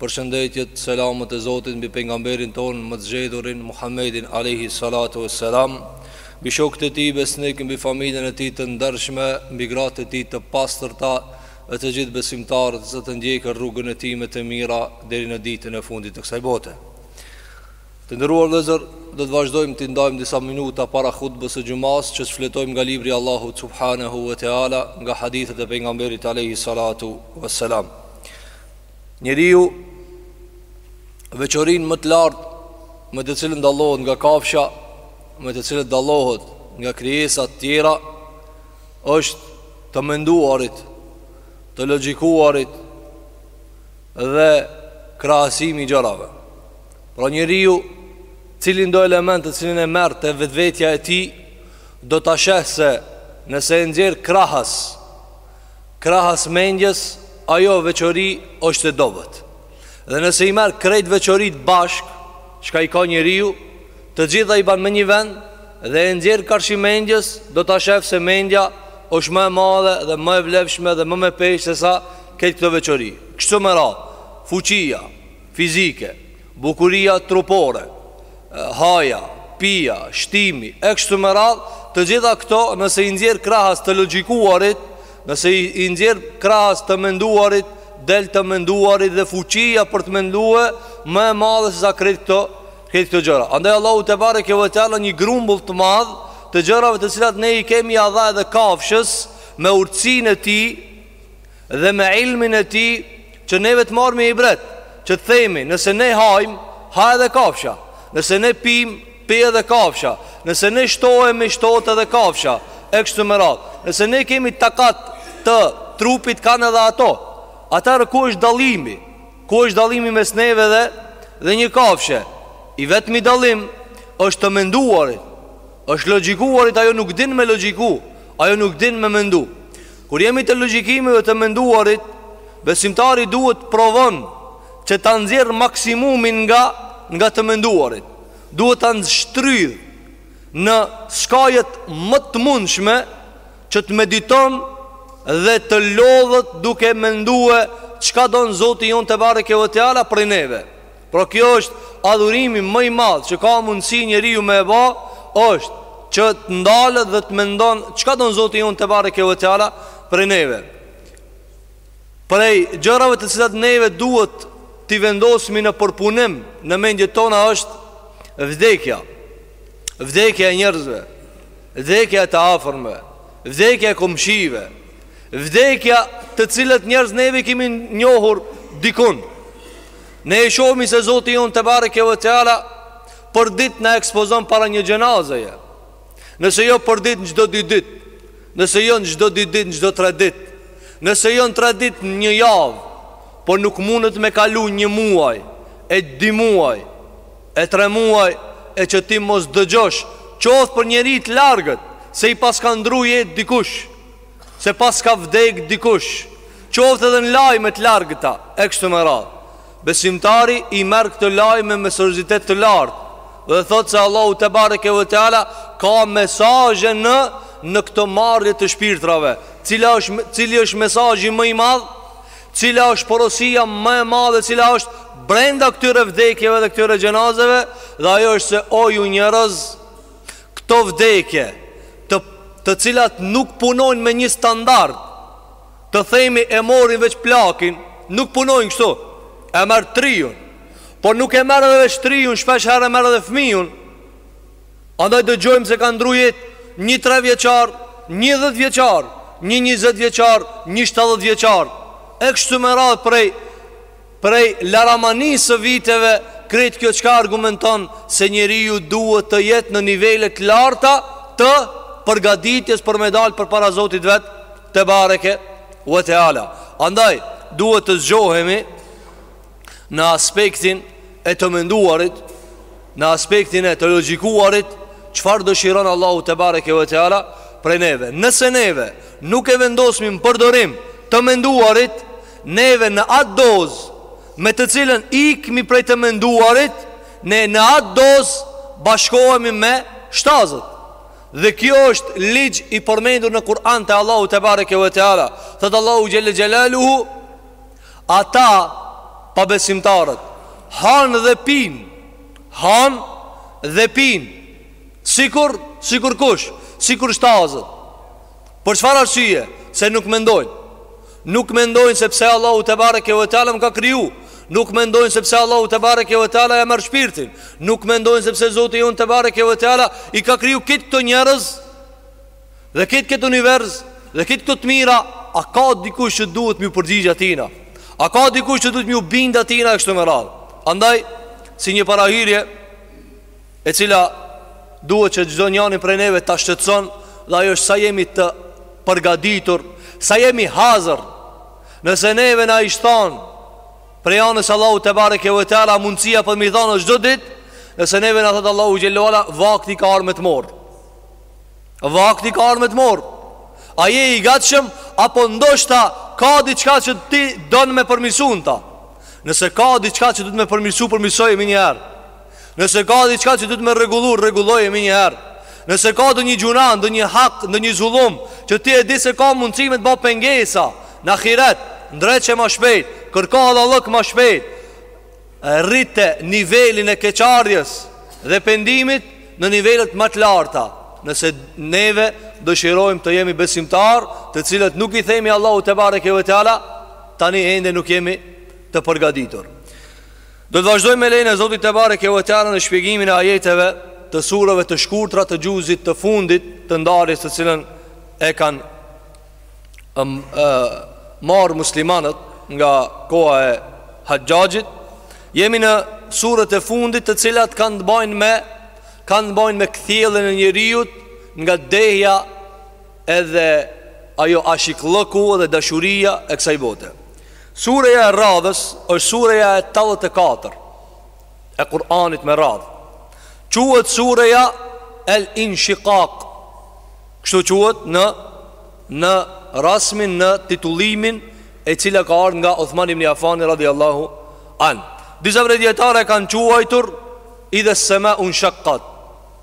Përshëndetjet, selamët e Zotit mbi Pejgamberin tonë më të zgjedhurin, Muhammedin alejhi salatu ue selam, mbi shokët e tij besnikë, mbi familjen e tij të ndershme, mbi gratë e tij të pastërta dhe të gjithë besimtarët që do të ndjekin rrugën e tij me të mira deri në ditën e fundit të kësaj bote. Të nderuar vëllezër, do të vazhdojmë të ndajmë disa minuta para hutbës së xhumasë që të fletojmë nga libri i Allahut subhanahu wa taala, nga hadithet e Pejgamberit alejhi salatu ue selam. Njeriu veçorinë më të lartë me të cilën dallohet nga kafsha, me të cilën dallohet nga krijesat tjera, është të menduarit, të logjikuarit dhe krahasimi i gjërave. Pra njeriu, cilin do element të cilin e merr te vetvetja e tij, do ta sheh se nëse e nxjerr krahas Krahas mendjes, ajo veçori është e dobët. Dhe nëse i merr krejt veçoritë bashkë, çka i ka njeriu, të gjitha i ban në një vend dhe e nxjerr karshi mendjes, do ta shef se mendja është më e madhe dhe më e vlefshme dhe më me peshë sesa krejt këto veçori. Kështu me radhë, fuqia fizike, Bukuria trupore, haja, pija, shtimi, e kështu me radhë, të gjitha këto nëse i nxjerr krahas të logjikuarit, nëse i nxjerr krahas të menduarit, del të menduarit dhe fuqia për të mendue më e madhe se sa krejt këto, krejt këto gjëra. Andaj Allahu tebareke ve teala një grumbull të madh të gjërave të cilat ne i kemi ia dha edhe kafshës me urtësinë e tij, Dhe me ilmin e tij që neve të marrim ibret, që të themi, nëse ne hajmë, ha edhe kafsha, nëse ne pimë, pi edhe kafsha, nëse ne shtohemi, shtohet edhe kafsha, e kështu me radhë. Nëse ne kemi takat të trupit kanë edhe ato. Atëherë ku është dallimi? Ku është dallimi mes neve edhe një kafshe? I vetmi dallim është të menduarit. Është të logjikuarit ajo nuk din me logjiku, ajo nuk din me mendu. Kur jemi te logjikimi dhe të menduarit, besimtari duhet të provon që ta nxjerr maksimumin nga nga të menduarit. Duhet ta nshtrydh në skajet më të mundshme që të mediton dhe të lodhet duke mendue çka don Zoti jonë tebareke ve teala prej neve. Pra kjo është adhurimi më i madh që ka mundësi njeriu me e ba, është që të ndalet dhe të mendon çka don Zoti jonë tebareke ve teala prej neve. Prej gjërave të cilat neve duhet t'i vendosmi në përpunim në mendjet tona është vdekja. Vdekja e njerëzve, vdekja e të afërmve, vdekja e komshive, vdekja të cilët njerëz neve kemi njohur dikun. Ne e shohmi se Zoti jonë tebareke ve teala Përditë na ekspozon para një xhenazeje Nëse jo përditë në çdo dy ditë Nëse jo në çdo dy ditë në çdo tre ditë Nëse jo në tre ditë në një javë Por nuk mundet me kalu një muaj E dy muaj E tre muaj E që ti mos dëgjosh Qoftë për njeri të largët Se i paska ndru jetë dikush Se paska vdekë dikush, qoftë edhe në lajme të largëta, e kështu me radhë. Besimtari i merr këto lajme me seriozitet të lartë dhe thotë se Allahu tebareke ve teala ka mesazhe në në këto marrje të shpirtrave. Cila është cili është mesazhi më i madh? Cila është porosia më e madhe e cila është brenda këtyre vdekjeve dhe këtyre xhenazeve? Dhe ajo është se o ju njerëz, Këto vdekje, të të cilat nuk punojnë me një standard, të themi e morin veç plakin, nuk punojnë kështu. E merr t'riun, por nuk e merr edhe veç t'riun, shpesh herë e merr edhe fëmijën. Andaj dëgjojmë se ka ndru jetë një tre vjeçar, një dhjetë vjeçar, një njëzet vjeçar, një shtatëdhjetë vjeçar. E kështu me radhë prej Prej laramanisë së viteve krejt kjo çka argumenton se njeriu duhet të jetë në nivele të larta të përgatitjes për me dalë përpara Zotit vet tebareke ve teala. Andaj duhet të zgjohemi në aspektin e të menduarit, në aspektin e të logjikuarit, çfarë dëshiron Allahu tebareke ve teala prej neve. Nëse neve nuk e vendosmi në përdorim të menduarit, Neve në atë dozë me të cilën ikmi prej të menduarit, ne në atë dozë bashkohemi me shtazët. Dhe kjo është ligj i përmendur në Kur'an te Allahu tebareke ve teala. Thotë Allahu xhelle xhelaluhu ata pabesimtarët hanë dhe pinë, hanë dhe pinë. Sikur, sikur kush, sikur shtazët. Për çfarë arsye? Se nuk mendojnë. Nuk mendojnë se pse Allahu tebareke ve teala më ka kriju. Nuk mendojnë se pse Allahu tebareke ve teala ja merr shpirtin. Nuk mendojnë se pse Zoti jon tebareke ve teala i ka kriju këtë këto njerëz dhe këtë këtë univers dhe këtë këto të mira, a ka dikush që duhet m'ju përgjigj atina? A ka dikush që duhet m'ju bind atina e kështu me radhë? Andaj si një parahyrje e cila duhet që çdo njanin prej neve ta shqetëson dhe ajo është sa jemi të përgatitur, sa jemi hazër. Nëse neve na i shton prej anës Allahu tebareke ve teala mundësia për me thonë çdo ditë, nëse neve na thot Allahu xhelle ve ala vakti ka ardh me të marr. Vakti ka ardh me të marr. A je i gatshëm apo ndoshta ka diçka që ti don me përmisun ta? Nëse ka diçka që don me përmirësu, përmirësoje menjëherë. Nëse ka diçka që duhet me rregullu, rregulloje menjëherë. Nëse ka ndonjë gjunah, ndonjë hak, ndonjë zullum, që ti e di se ka mundësi me t'u ba pengesa në ahiret, ndreçe më shpejt, kërko hallallëk më shpejt. Rrite nivelin e keqardhjes dhe pendimit në nivelet më të larta. Nëse neve dëshirojmë të jemi besimtar, të cilët nuk i themi Allahut tebareke ve teala, tani ende nuk jemi të përgatitur. Do të vazhdojmë me lejnë e Zotit tebareke ve teala në shpjegimin e ajeteve të sureve të shkurtra të xhuzit të fundit të ndarjes të cilën e kanë um, marrë muslimanët nga koha e Haxhaxhit. Jemi në suret e fundit të cilat kanë të bajnë me, kanë të bajnë me kthjelljen e njeriut nga dehja edhe ajo ashikllëku edhe dashuria e kësaj bote. Sureja e radhës është sureja e tetëdhjetë e katër E Kur'anit me radhë Quhet sureja El Inshikak Kështu quhet në Në rasmin në titullimin E cila ka ardhë nga Othman ibn Affani radiallahu anh Disa prej dijetarëve e kanë quajtur Idhes-semaun shakkat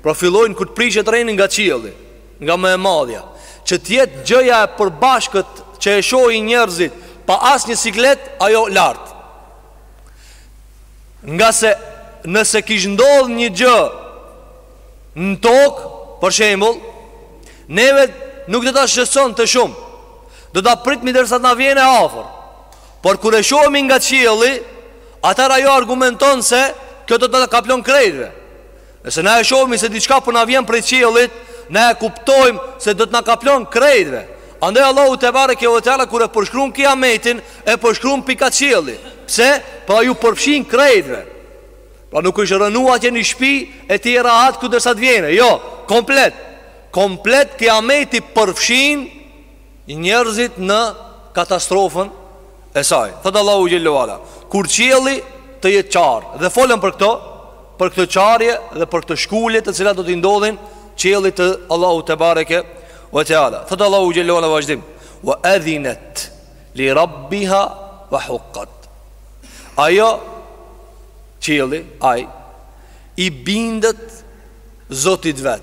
Pra fillojnë kur të prishet rendi nga qielli, nga më e madhja, që të jetë gjëja e përbashkët që e shohin njerëzit pa asnjë siklet, ajo lart. Ngase nëse kish ndodhur një gjë në tokë, për shembull, neve nuk do ta shqetësonte shumë. Do ta pritmi derisa të na vjen e afër. Por kur e shohim nga qielli, atëherë ajo argumenton se kjo do të na kaplon krejtëve. Nëse na e shohmi se diçka po na vjen prej qiellit, na e kuptojmë se do të na kaplon krejtve. Andaj Allahu tebareke ve teala kur e përshkruan kiametin, e përshkruan pi kah qielli. Pse? Pra ju përfshin krejtve. Pra nuk është rrënu atje një shpi e ti je rahat ktu dersa të vjen. Jo, komplet. Komplet kiameti përfshin njerëzit në katastrofën e saj. Thotë Allahu xhele ve ala, kur qielli të jetë çarë, dhe folën për këto, për këto çarje dhe për këto shkulje të cilat do t'i ndodhin qiellit të Allahut tebareke ve teala. Thotë Allahu xhele ve ala n'vazhdim, ve edhinet li rabbiha ve hukkat. Ajo qielli, ai, i bindet Zotit vet.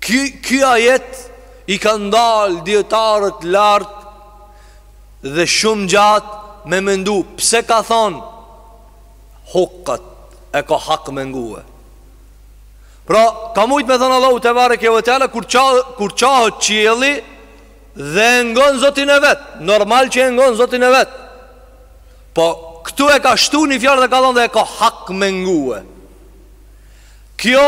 Ky, ky ajet i ka ndalë dijetarët lart dhe shumë gjatë me mendu pse ka thonë hukkat e ka hak me ngue. Pra, ka mujtë me thonë Allahu tebareke ve teala kur, ça, kur çahet qielli dhe e ngon Zotin e vet. Normal që e ngon Zotin e vet. Po, këtu e ka shtu një fjalë dhe ka thonë dhe e ka hak me ngue. Kjo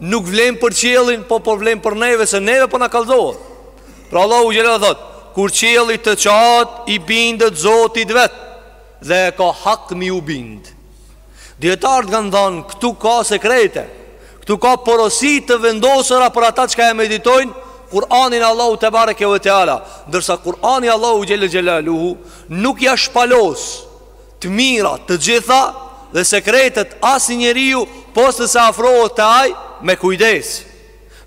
nuk vlen për qiellin, po po vlen për neve se neve po na kallëzohet. Pra Allahu xhele ve ala thot, kur qielli të çahet i bindet Zotit vet dhe e ka hak me iu bind. Dijetarët kanë thënë, këtu ka sekrete. Këtu ka porosi të vendosura për ata çka e meditojnë Kur'anin e Allahut tebareke ve teala, ndërsa Kur'ani i Allahut xhele xhelaluhu nuk ja shpalos Të mirat të gjitha dhe sekretet asni njeriu pos nëse afrohet te ai me kujdes,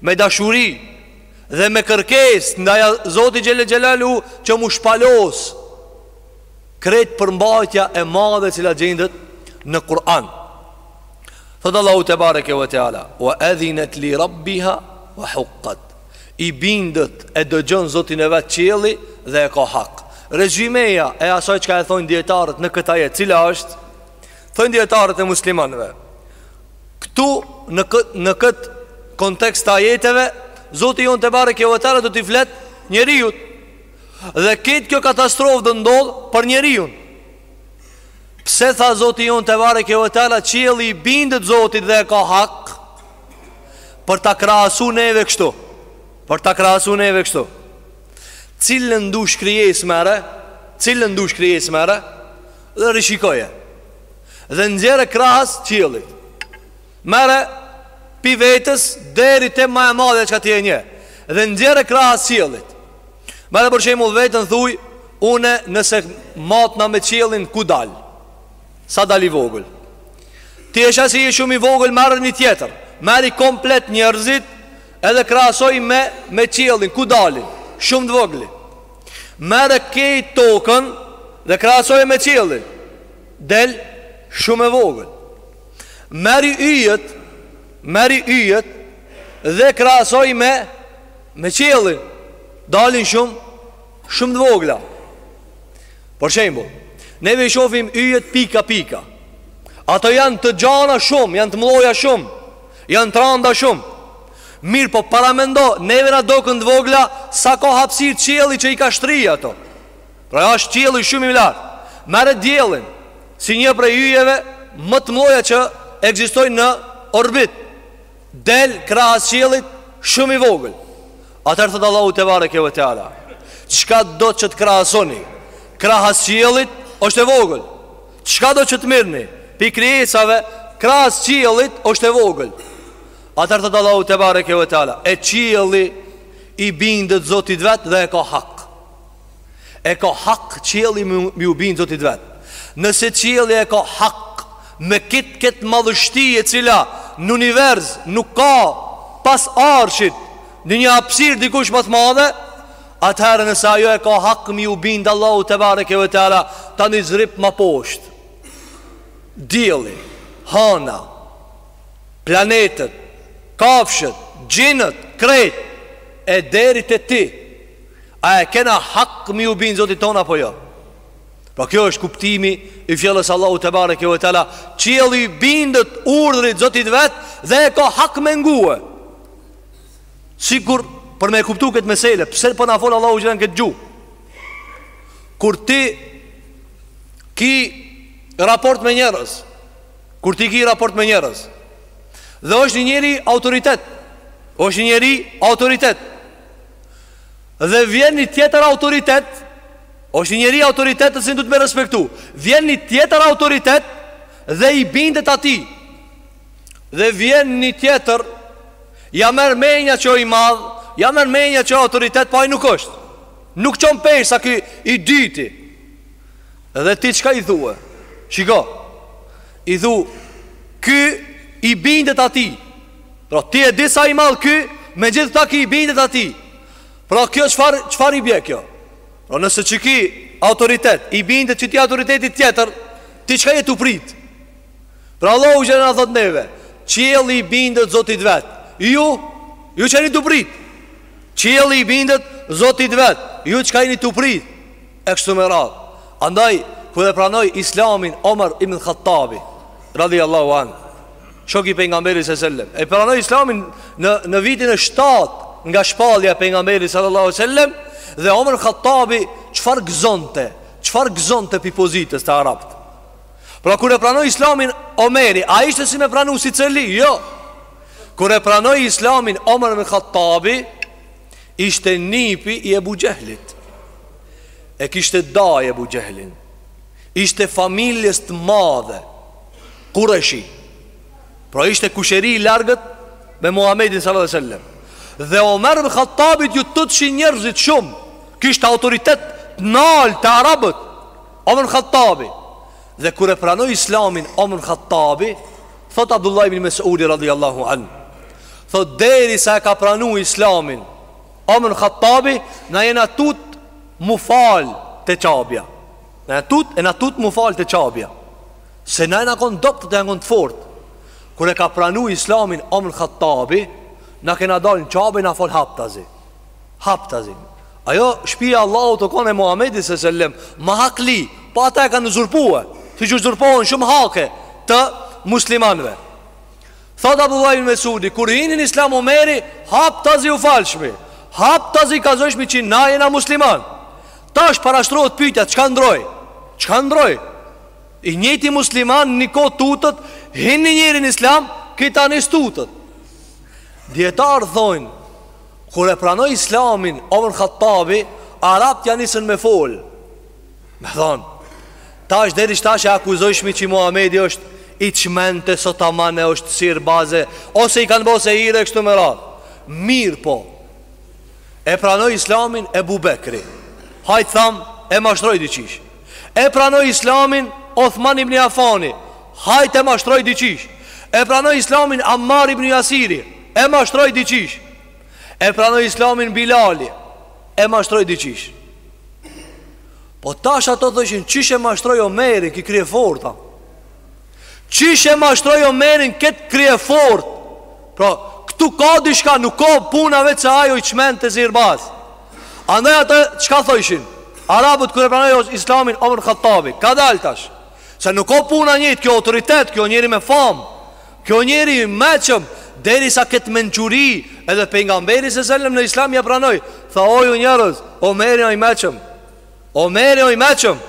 me dashuri dhe me kërkesë ndaj Zotit xhele xhelaluhu që m'u shpalos krejt përmbajtja e madhe e cila gjendet në Kur'an. Thotë Allahu tebareke ve teala, wa edhinet li rabbiha wa hukkat. I bindet e dëgjon Zotin e vet qielli dhe e ka hak. Rezumeja e asaj çka e thonë dijetarët në këtë ajet, cila është? Thonë dijetarët e muslimanëve. Ktu në kët, në kët kontekst të ajeteve, Zoti jon tebareke ve teala do t'i flet njeriut. Dhe këtë kjo katastrofë do ndodh për njeriun. Pse tha Zoti jon tebareke ve teala qielli i bindet Zotit dhe e ka hak? Për ta krahasu neve kështu Për ta krahasu neve kështu Cilën dush krijesë merre Cilën dush krijesë merre Dhe rishikoje Dhe nxjerre krahas qiellit Merre Pi vetes deri te ma e madhe çka ti e njeh Dhe nxjerre krahas qiellit Merre për shembull veten thuj Une nëse matna me qiellin ku dal Sa del i vogël Ti e sheh se je shumë i vogël Merre një tjetër Merri komplet njerëzit Edhe krahasoji me, me qiellin Ku dalin Shumë të vogli Merre krejt tokën Dhe krahasoje me qiellin Del shumë e vogël Merri yjet Merri yjet Dhe krahasoji me Me qiellin Dalin shumë Shumë të vogla. Për shembull, neve i shohim yjet pika pika. Ato janë të gjana shumë, janë të mëdha shumë, janë të randa shumë. Mirëpo paramendo, neve na doken të vogla sa ka hapësirë qielli që i ka shtri ato. Pra është qielli shumë i lartë. Merre diellin si një prej yjeve më të mëdha që ekzistojnë në orbitë. Del krahas qiellit shumë i vogël. Atëherë thot Allahu tebareke ve teala, çka do që të krahasoni, krahas qiellit është e vogël. Çka do që të mirrni, pi krijesave, krahas qiellit është e vogël. Atëherë thot Allahu tebareke ve teala, e qielli i bindet Zotit vet dhe e ka hak. e ka hak qielli me ju bind zotit vet. Nëse qielli e ka hak me kit këtë madhështi e cila në univers nuk ka pas arshit në një hapësir dikush ma të madhe, atëherë nëse ajo e ka hak me ju bind Allahut tebareke ve teala tani zhdryp ma poshtë. Dielli, hana, planetet, kafshët, xhinët, krejt e deri te ti. A e kena hak me ju bind zotit tonë apo jo Pra ky është kuptimi i fjalës Allahut tebareke ve teala Qielli i bindet urdhrit zotit vet dhe e ka hak me ngu Sikur për me kuptu këtë mesele Pse po na fol Allahu xhele në këtë gjuhë Kur ti ki raport me njerëz Kur ti ki raport me njerëz Dhe është një njeri autoritet është një njeri autoritet Dhe vjen një tjetër autoritet, është një njeri autoritet të cilin duhet me respektu. Vjen një tjetër autoritet dhe i bindet atij. Dhe vjen një tjetër, ja merr menja që o i madh, ja merr menja që o autoritet, po ai nuk është. Nuk çon peshë sa ky i dyti. Dhe ti çka i thua? Shiko. I thu, ky i bindet atij. Pra ti e di sa o i madh ky, megjithatë ky i bindet atij. Pra kjo çfar i bie kjo? Pra nëse qiky autoritet, i bindet qatij autoritetit tjetër, ti çka je tu prit? Pra Allahu xhele na thot neve, qielli i bindet Zotit vet. Ju ju çka jeni tu prit. Qielli i bindet Zotit vet. Ju çka jeni tu prit? E kështu me radhë Andaj, kur e pranoi islamin Omer ibn Khattabi radijallahu anh Shoki Pejgamberit se sellem E pranoi islamin në, në vitin e shtatë Nga shpallja e Pejgamberit salallahu alejhi sellem Dhe Omer Khattabi Çfarë gëzonte Çfarë gëzonte prej pozitës te arabt Pra kur e pranoi islamin Omeri A ishte si me pranu secili Jo Kur e pranoi islamin Omer ibn Khattabi Ishte nipi i Ebu Xhehlit E kishte dajë Ebu Xhehlin Ishte familjes të madhe Kureshi Pra ishte kusheri i largët Me Muhammedin salallahu alejhi sellem Dhe Omer ibn Khattabit ju tutshin njerëzit shumë Kishte autoritet të naltë te arabët Omer ibn Khattabi Dhe kur e pranoi Islamin Omr Khattabi, thot Abdullah ibn Mes'udi radhiyallahu an. Thot derisa e ka pranu Islamin Omr Khattabi, na jena tut mu fal te Qabja. Na jena tut, jena tut mu fal te Qabja. Se na jena kon dobët, ata janë kon të fortë. Kur e ka pranu Islamin Omr Khattabi, na kena dalë në Qabe na fal haptazi. Haptazi Ajo shpia e Allahut o kon e Muhammedi se sellem Ma hakli Po ata e kanë uzurpu siç uzurpohen shumë hake Të muslimanve Thot Abdullah ibn Mesudi Kur hini n'islam Omeri Haptazi u falshmi Haptazi kallzojshmi që na jena musliman Tash parashtrohet pytja Çka ndrroi Çka ndrroi I njëjti musliman një kohë tutet Hini një njeri n'islam Ky tani s'tutet Dijetarët thonë Kur e pranoi Islamin Omar Khattabi, arabt ja nisën me fol. Me thon, tash deri tash e akuzojshmi që Muhamedi është i çmendë, s'o taman e është sihirbaz e ose i kanë bo sehire kështu me radhë. Mirëpo. E pranoi Islamin Ebu Bekri. Hajt tham e mashtroi diqysh. E pranoi Islamin Othman ibn Afani. Hajt e mashtroi diqysh. E pranoi Islamin Ammar ibn Jasiri. E mashtroi diqysh E pranoi islamin Bilali E mashtroi diqysh Po tash ata thojshin Qysh e mashtroi Omerin ket kryefortë Qysh e mashtroi Omerin ket kryefortë Pra këtu ka diçka Nuk ka puna veç se ai o i çmendë sihirbaz Andaj ata çka thojshin Arabët kur e pranoi islamin Omër Khattabi Kadal tash Se nuk ka puna njëjt ky o autoritet Ky o njeri me famë Ki o njeri i meçëm Derisa këtë mençuri Edhe pejgamberi se sellem në islam ja pranoi Tha o ju njerëz Omeri o i meçëm Omeri o i meçëm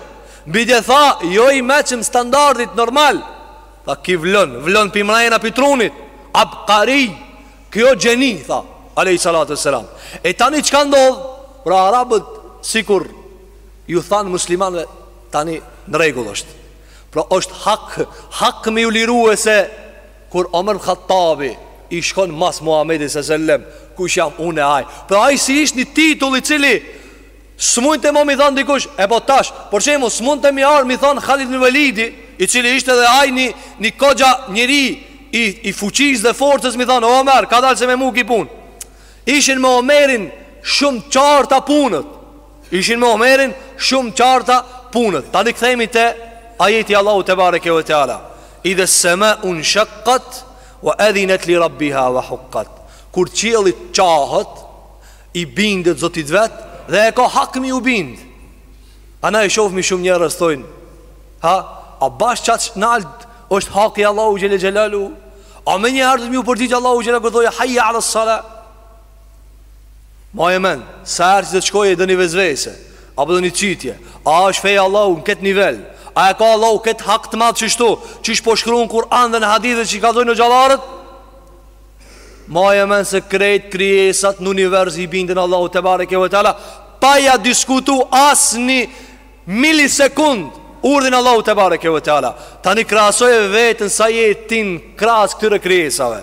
Bile tha jo i meçëm standardit normal Tha ki vlon Vlon pi mrena pi trunit Abkari Ki o gjeni tha Alejhi salatu ve selam E tani çka ndodh Pra arabët sikur Ju thanë muslimanve Tani në rregull është Pra është hak, hak me ju lirue se Kur Omer Khattabi i shkon mas Muhammedi se sellem Kush jam unë e aj Pra aj si ishte një titull i cili S'mundte më mi thonë dikush E po tash Për shembull s'mundte mi ardh mi thonë Khalid ibn Velidi I cili ishte dhe aj një, një koxha njeri i, i fuqisë dhe forcës mi thonë Omer kadalë se me mu ki punë Ishin me Omerin shumë qarta punët Ishin me Omerin shumë qarta punët. Tani kthehemi te ajeti i Allahut tebareke ve teala. Idha sama un shaqqat wa adhinat li rabbiha wa huqqat. Kur qielli çahet i bindet Zotit vet dhe e ka hak mi u bind. A na i shofmi shumë njerëz thonë, ha, a bash qaq nalt është haki i Allahut xhele xhelaluhu. A menjëherë do mi ju përgjigj Allahut xhele kur thojnë hayya ala sala. Maje mend, sa herë që të shkojë ndonjë vesvese, apo ndonjë cytje, a është feja e Allahut në këtë nivel, a e ka Allahu këtë hak të madh qështu, qysh po shkrun në Kur'an dhe në hadithet që i kallzojnë hoxhallarët, maje mend se krejt krijesat në univers i binden Allahut tebareke ve teala, pa ja diskutu asnjë milisekund, urdhin e Allahut tebareke ve teala, tani krahasoje veten sa je ti krahas këtyre krijesave,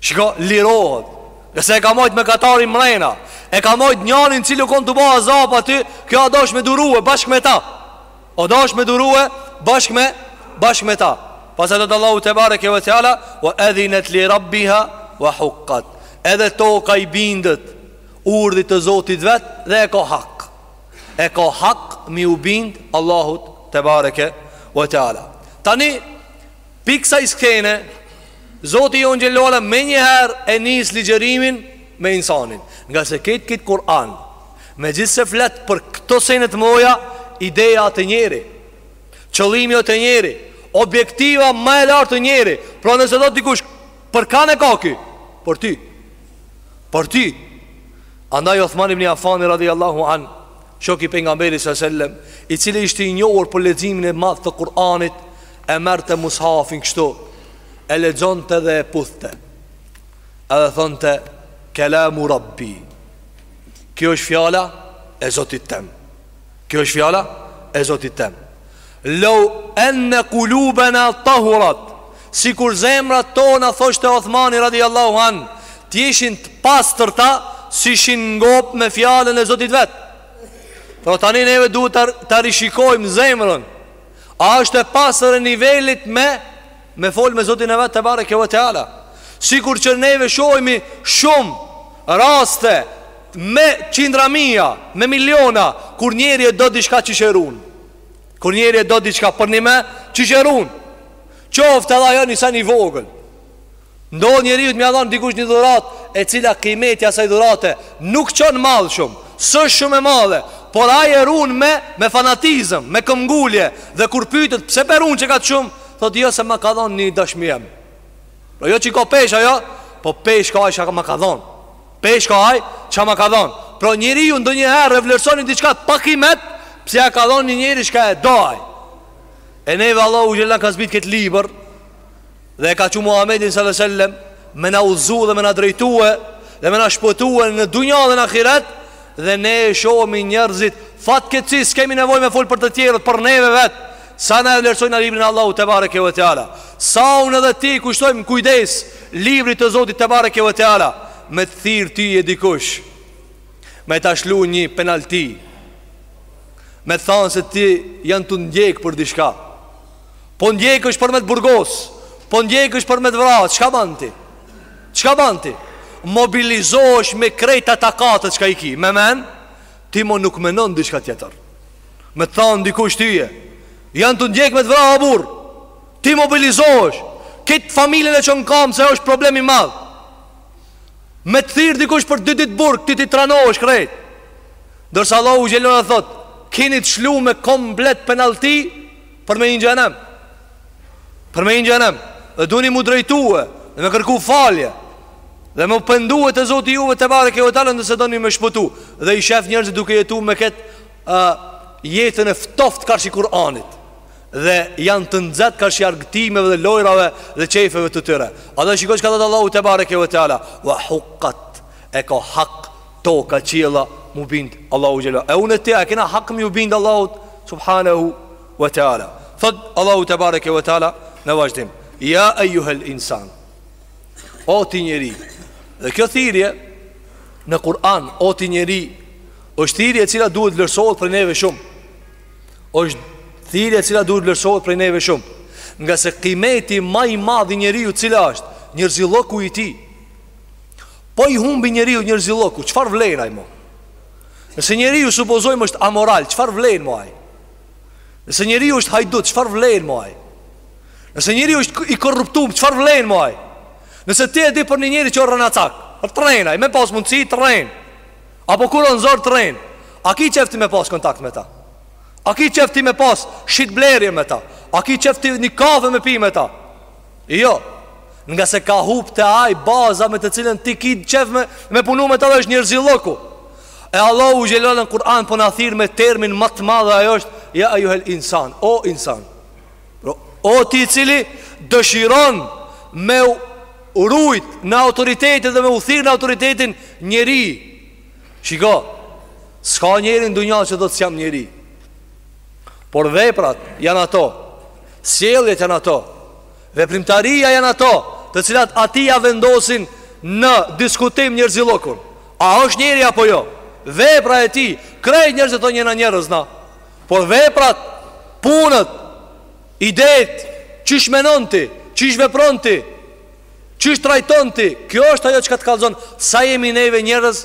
Sikur lirohet Ngase e ka majt mëkatarin mrena E ka majt njanin i cili u konë tu bo azab aty Kjo o dasht me durue bashkë me ta O dasht me durue bashkë me Bashkë me ta Pastaj thotë Allahu tebareke ve teala Wa edhinet li rabbiha Wa hukkat Edhe toka i bindet Urdhit të zotit vet Dhe e ka hak E ka hak mi u bind Allahut tebareke ve teala Tani Pi kësaj skene Zoti jonë xhele ve ala menjëherë e nis ligjërimin me insanin Ngase ketë këtë Kur'an Megjithëse flet për këto sene të mdhoja Ideja o te njeri Qëllimi o te njeri Objektiva ma e lartë te njeri Pra nëse thotë dikush Për kanë e ka ky Për ty Për ty Andaj Othman ibn Afani radiallahu an Shoki i pejgamberit se sellem I cili ishte i njohur për leximin e madh të Kur'anit E merrte mushafin kështu E lexonte dhe e puthte Edhe thonte Kelamu rabbi Kjo është fjala e zotit tem Kjo është fjala e zotit tem Lau enne kulubena tahurat Sikur zemrat tona thoshte Othmani radiallahu an T'ishin të pastërta S'ishin ngop me fjalën e zotit vet Pra tani neve duhet ta rishikojmë zemrën A është e pastër e nivelit me Me folë me Zotin e vet tebareke ue teala Sikur që neve shohmi shumë Raste Me qindra mija Me miliona Kur njeri e do diçka qysh e run Kur njeri e do diçka përnime Qysh e run Qoftë edhe ajo një sen i vogël Ndodh njeriut me ja dhan dikush një dhurat e cila kimeti i asaj dhurate nuk çon madh shumë, s'ësht shumë e madhe, por ai e run me me fanatizëm, me këmbngulje dhe kur pytet pse pe run qekaq shumë, thot jo se ma ka dhan një i dashmi jem. Pra jo që ka pesh ajo, po pesh ka ai që ma ka dhan. Pesh ka ai që ma ka dhan. Pra njeriu ndonjëherë e vlerëson një diçka pa kimet, pse ja ka dhan një njeri që e do ai. E neve Allahu xhele ue ala ka zbrit kët libër Dhe e ka çu Muhammedin së vesellem Me na udhzu dhe me na drejtue Dhe me na shpëtue në dunja dhe në ahiret Dhe ne e shohmi njerëzit Fatkeqësisht s'kemi nevoj me folë për të tjerët Por neve vetë Sa na e vlerësojmë librin e Allahut tebareke ue teala Sa unë edhe ti i kushtojmë kujdes Librit të zotit tebareke ue teala Me të thirr ty dikush Me ta shlu një penalti Me t'thanë se ti janë tu ndjekë për diçka Po ndjekesh për me të burgos Po ndjekesh për me të vra Çka ban ti? Çka ban ti? Mobilizohesh me krejt takatet çka i ki Me men? Ti mo nuk menon diçka tjetër Me të thanë dikush tyje Janë tu ndjek me të vra a burr Ti mobilizohesh Këtë familjen e çon në kam se është problem i madh Me të thirr dikush për dy ditë burg Ti ti tranohesh krejt Ndërsa Allahu xhele ue ala thot Kini të shlume komplet penalti Për me hi në xhehenem Për me hi në xhehenem Dhe doni m'u drejtue Dhe me kërku falje Dhe me pendue te zoti juve tebareke ue teala Nëse doni me shpëtu Dhe i shef njerëzit duke jetu me ket uh, Jetën e ftoft karshi Kur'anit Dhe janë të nxet karshi argëtimeve dhe lojrave Dhe qejfeve të tyre Edhe shiko çka thot Allahu tebareke ue teala Wa hukat E ka hak toka qiella mu bind Allahut xhel-le. E unë ti a e kena hak m'ju bind Allahut subhanahu wa taala. Thot Allahu tebareke wa taala në vazhdim. Ya ayyuhal insan. O ti njeri. Dhe kjo thirrje në Kur'an o ti njeri është thirrje e cila duhet vlerësohet prej neve shumë. Është thirrje e cila duhet vlerësohet prej neve shumë. Ngase kimeti ma i madh i njeriut cila është njerëzilloku i tij. Po i humbi njeriut njerëzilloku, çfarë vlen ai më? Nëse njeriu supozojmë është amoral, çfarë vlen më ai? Nëse njeriu është hajdut, çfarë vlen më ai? Nëse njeriu është i korruptum, çfarë vlen më ai? Nëse ti e di për një njeri që o rrenacak, po t'rren ai, me pas mundsi t'rren. Apo kur o n'zor t'rren, a ki qef ti me pas kontakt me ta? A ki qef ti me pas shitblerje me ta? A ki qef ti një kafe me pi me ta? Jo, ngase ka hup te ai baza me të cilën ti ki qef me, me punu me ta dhe është njerëzilloku E Allahu xhel-le në Kur'an po na thirr me termin ma të madh e ajo është Ja ejuhel insan, o insan pra, O ti i cili dëshiron me u rujt në autoritetin dhe me u thirr në autoritetin njeri Shiko, s'ka njeri në dunja që thot s'jam njeri Por veprat janë ato Sjelljet janë ato, veprimtaria janë ato, të cilat atij ia vendosin në diskutim njerëzillokun. A është njeri apo jo? Vepra e tij, krejt njerëzit thon jena njerëz na. Por veprat, punët, idetë, qysh menon ti, qysh vepron ti, qysh trajton ti, kjo është ajo çka të kallzon, sa jemi neve njerëz,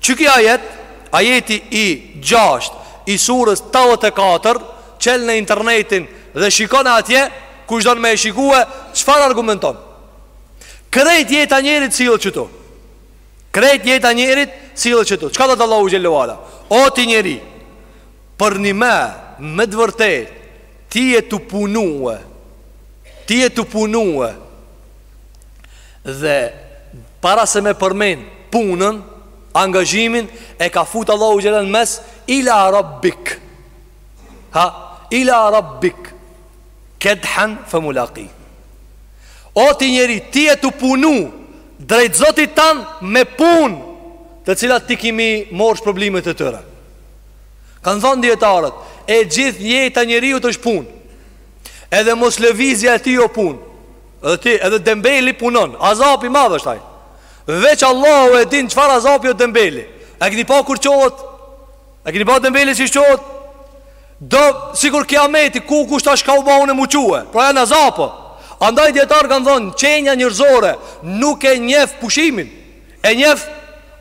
Qe ky ajet, ajeti i gjashtë i surës tetdhet e katër, çel në internetin dhe shikone atje, kush don me e shikue, çfarë argumenton? Krejt jeta e njerit sillet qëtu. Krejt jeta e njerit sillet qëtu. Çka thotë Allahu xhel-le ue ala? O ti njeri, përnime, me të vërtetë, ti je tu punue, ti je tu punue, Dhe para se me përmen punën, angazhimin, e ka fut Allahu xhel-le n'mes, ila rabbik. Ha, ila rabbik. Kedhan fe mulaki. O ti njeri, ti je tu punu, drejt Zotit tan me punë, të cilat ti ki m'i morr shpërblimet e tyre. Kanë thonë dijetarët, e gjithë jeta e njeriut është punë, edhe moslëvizja e tij o punë, Edhe ti, edhe dembeli punon Azap i madhë është aj Veç Allahu e din çfarë azapi o dembeli E keni pa kur çohet E keni pa dembeli qysh çohet Do, sikur kijameti Kuku tash çka u ba unë me u çue Pra janë azape Andaj dijetarët kanë thonë Qenia njerëzore nuk e njef pushimin E njef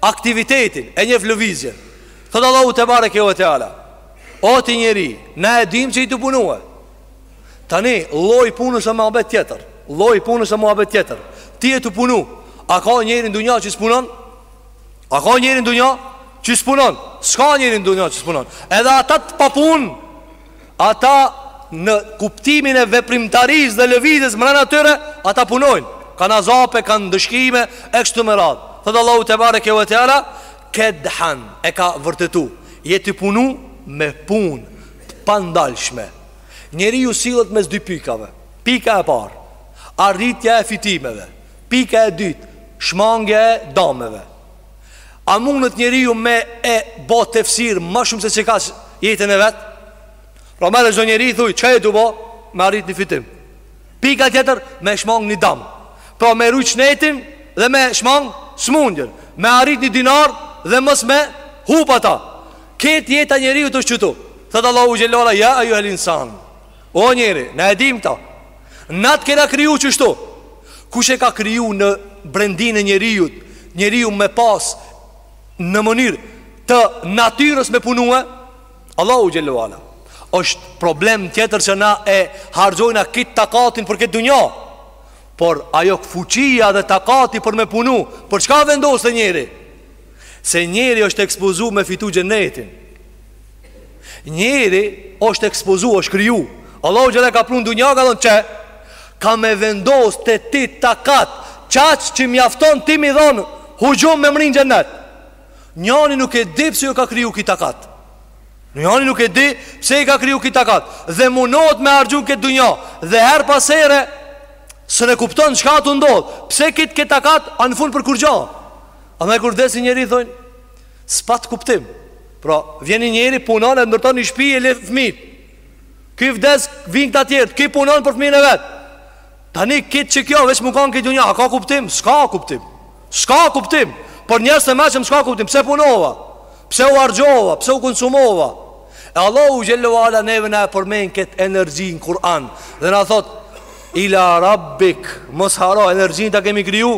aktivitetin E njef lëvizjen Thotë Allahu tebareke ve teala O ti njeri, na e dim që je tu punue Tani, lloj punës e muhabet tjetër Lloj punës e muhabet tjetër Ti je tu punu A ka njeri në dunja që s'punon? A ka njeri në dunja që s'punon? Ska njeri në dunja që s'punon Edhe ata të papunë Ata në kuptimin e veprimtarisë dhe lëvizjes mrena tyre Ata punojnë Kanë azape, kanë ndëshkime, e kështu me radhë Thotë Allahu tebareke ve teala Kedhan e ka vërtetu Je tu punu me punë të pandalshme. Njeriu sillet mes dy pikave. Pika e parë, arritja e fitimeve. Pika e dytë, shmangja e dameve. A mundet njeriu me e bo tefsir ma shumë se qeka jetën e vet? Pra merre çdo njeri thuj, çka je tu bo? Me arrit një fitim. Pika tjetër, me shmang një dam. Pra me rujt shnetin dhe me shmang smundjen, me arrit një dinar dhe mos me hup ata. Krejt jeta e njeriut është qëtu Thotë Allahu xhele ve ala Ja ejuhel insan O njeri, na e dim këta Na të kena kriju qështu Kush e ka kriju në brendinë e njeriut Njeriu me pas Në mënyrë Të natyrës me punue Allahu xhele ve ala është problem tjetër që na e harxhojna kit takatin për këtë dunja Por ajo fuqia dhe takati për me punu Për çka vendosë te njeri Se njeri është ekspozu me fitu xhenetin Njeri është ekspozu, është kriju Allahu xhele e ka pru n'dunja ka thënë që Ka me vendos te ti takat Qaq që mjafton ti me i dhënë Huxhum me mrri n'xhenet Njani nuk e di pse ju ka kriju ki takat Njani nuk e di pse i ka kriju ki takat Dhe munohet me harxhu n'këtë dunja Dhe herë pas here S'un e kupton çka tu ndodh Pse krejt këtë takat A në fund për kurgjo Ama kur vdes një njeri thojnë S'pat kuptim Pra vjen një njeri punon e ndërton një shpi e le fëmijët Ky vdes vijnë këta tjertë Ky punon për fëmijën e vet Tani krejt qikjo veç me kanë n'këtë dunja A ka kuptim? Ska kuptim Ska kuptim Për njerëz të meçëm ska kuptim Pse punova? Pse u harxhova? Pse u konsumova? E Allahu xhele ve ala neve na e përmend këtë energji në Kur'an Dhe na thotë Ila rabbik Mos harro energjinë ta kemi kriju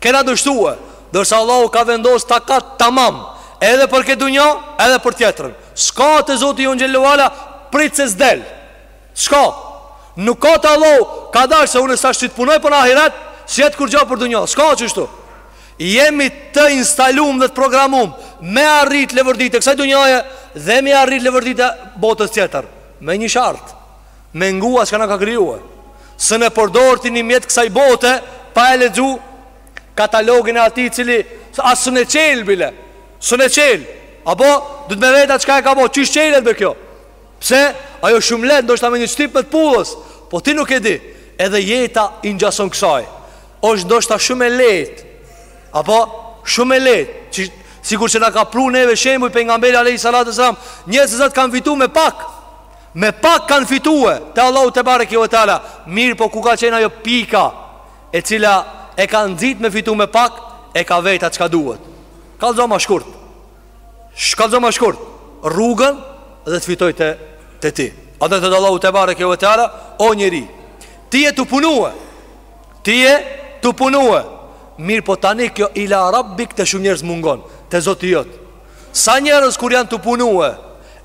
Kena dështue Dërsa Allahu ka vendos takat tamam Edhe për këtë dunja Edhe për tjetrën S'ka te Zoti yn xhelle ve ala Prit se s'del S'ka Nuk ka te Allahu Ka dal se unë e sa shqit punoj për ahiret S'jet kurgjo për dunja S'ka qështu Jemi të instalum dhe të programum Me arrit levërditë e kësaj dunjaje Dhe me arrit levërditë e botës tjetër Me një shart Me ngu Atë çka na ka krijue. S'un e përdor ti një mjet kësaj bote pa e lexu katalogin e atij i cili as s'un e çel bile. S'un e çel. Apo do t me vet atë çka e ka bo, qysh çelet be kjo. Pse? Ajo shumë lehtë ndoshta me një shtypje të pullës, po ti nuk e di. Edhe jeta i ngjason kësaj. Është ndoshta shumë e lehtë. Apo shumë e lehtë, sikur se na ka pru neve shembuj pejgamberi alayhi salatu sallam, njerëzit kanë fitu me pak. Me pak kanë fitue te Allahu te bareke ve teala, mirëpo ku ka qenë ajo pika e cila e ka nxit me fitu me pak, e ka veta çka duhet. Kallxo më shkurt. Shkallxo më shkurt rrugën dhe të fitoj te te ti. A do të thotë Allahu te bareke ve teala, o njeri, ti je të punue. Ti je të punue. Mirëpo tani kjo ila rabbik të shumë njerëz mungon te Zoti jot. Sa njerëz kur janë tu punue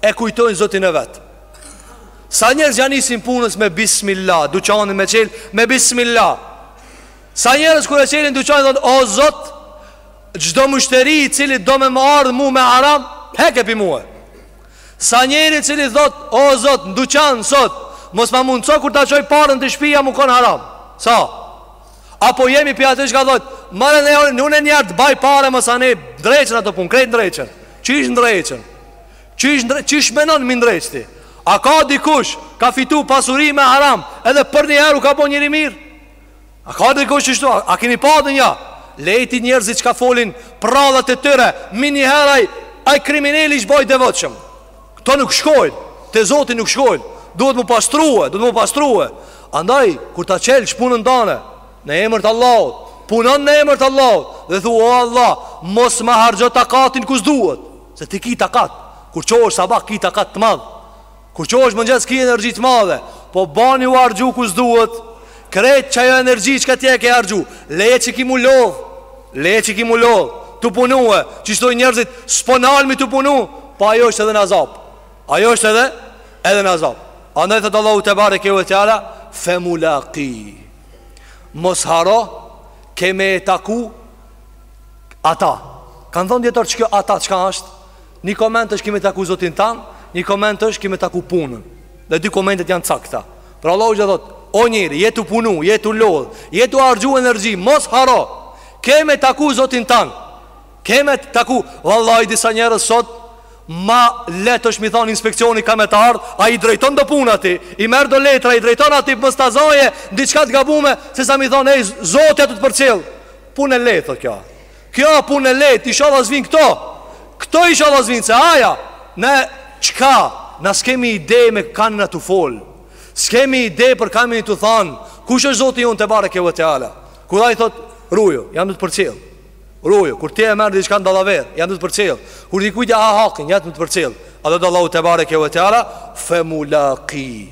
E kujtojnë zotin e vet Sa njerëz ja nisin punës me bismillah Duqanin me çel me bismillah Sa njerëz kur e çelin duqanin Thonë o Zot Çdo mushteri i cili do me më ardh mu me haram Heke pi mue Sa njeri i cili thot O zot në duqan sot Mos ma mundëso kur ta çoj paren te shpia mu kon haram Sa Apo jemi pi atyne çka thot Mërë në jore, në në njerë të baj pare Masanej ndreqen ato punë, krejt ndreqen Qysh ndreqen Qysh, ndre, qysh menon m'i ndreq ti A ka dikush, ka fitu pasuri me haram Edhe për një herë u ka bo njeri i mirë A ka dikush qështu, a, a kini pa donja Leji ti njerëzit çka folin Prrallat e tyre, menjëhera Aj krimineli u bo i devotshëm Këto nuk shkojnë, te zoti nuk shkojnë, duhet mu pastrue, duhet mu pastrue. Andaj, kur ta çelsh punën tane, në emër të Allahut, punon në emër të Allahut, dhe thu, o Allah, mos ma hargjo takatin ku s'duhet, se ti ki takat, kur çohesh sabah, ki takat të madh, kur çohesh mëngjes, ki energji të madhe, po boni u hargju ku s'duhet, krejt qajo energji çka ti e ke hargju, leje që ki mu lodh, Leje që ki mu lodh, tu punue, kqyri njerëzit, s'po nalmi tu punu, po ajo është edhe në azab. Ajo është edhe, edhe në azab. Andaj thot Allahu tebareke ve teala, fe mulaki. Mos harro, ke me e taku atë. Kanë thon dijetarët çkjo atë, çka është? Një koment është ke me taku Zotin tan Një koment është ke me taku punën Dhe dy komentet janë t'sakta Pra Allahu ç'do të thotë O njeri, je tu punu, je tu u lodh Je tu harxhu energji, mos harro Ke me taku Zotin tan Ke me taku Vallahi disa njerëz sot Ma lehtë është m'i thanë inspekcioni ka me të ardhë Ai drejton do punë aty I merr do letra, i drejton aty mos ta zajë Diçka të gabume Sesa m'i thanë, ej, Zoti a tu të përcjell Punë e lehtë, kjo Kjo a punë e lehtë, ishalla s'vijnë këto. Këto ishalla s'vijnë se aja. Ne çka? Na s'kemi ide me kanë jina tu fol. S'kemi ide për kanë jina tu thanë. Kush është Zoti jonë tebareke ve teala? Kur ai thot, "Ruju, jam tu të përcjell." Ruju, kur ti e merr diçka në dallaver, jam tu të përcjell. Kur dikujt ja ha hakin, jam tu të përcjell. A thot Allahu tebareke ve teala? Fe mulaki.